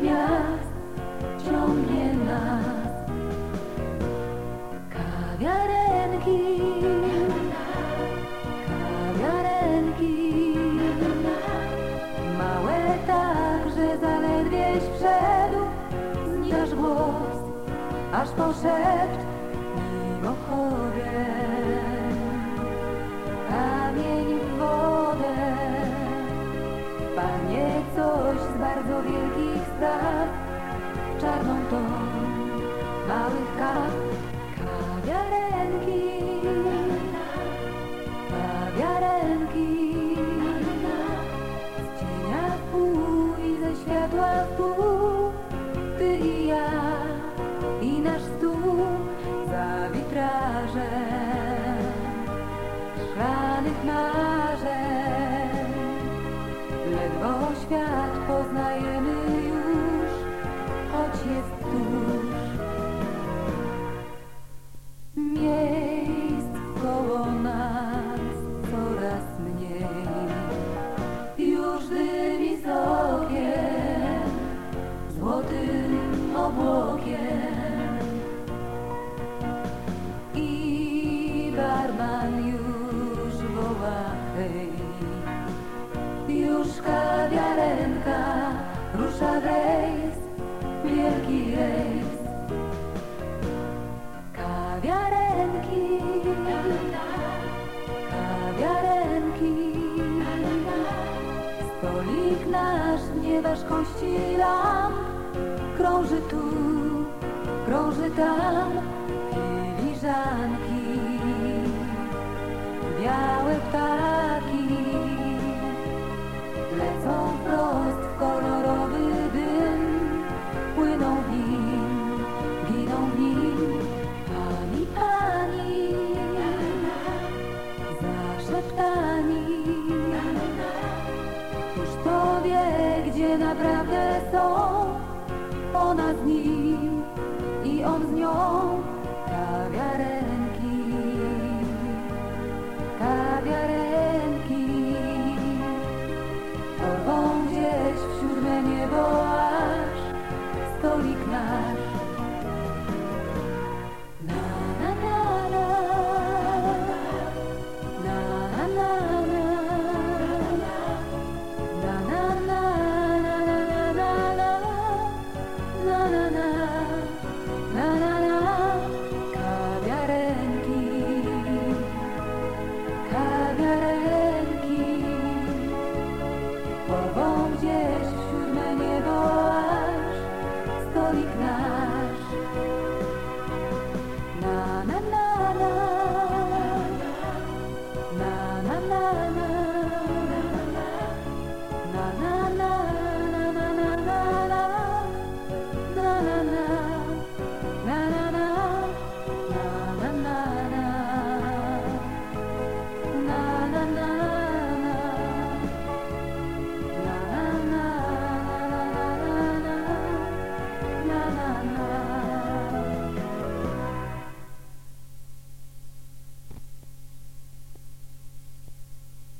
gwiazd ciągnie nas. Kawiarenki, kawiarenki, małe tak, że zaledwieś wszedł, zniżasz głos, aż po szept mimo chowie. Kamień w wodę, panie coś z bardzo wielkim spraw, czarną tą małych kaw, kawiarenki, kawiarenki, z cienia w pół i ze światła w pół, ty i ja i nasz stół. Za witrażem szklanych marzeń. Ledwo świat poznajemy Już kawiarenka rusza w rejs, wielki rejs. Kawiarenki, kawiarenki, stolik nasz nie ważkości lamp, krąży tu, krąży tam, filiżanki, białe ptaki. naprawdę są Ona z nim i on z nią. Kawiarenki, kawiarenki. Porwą gdzieś w siódme niebo aż stolik nasz.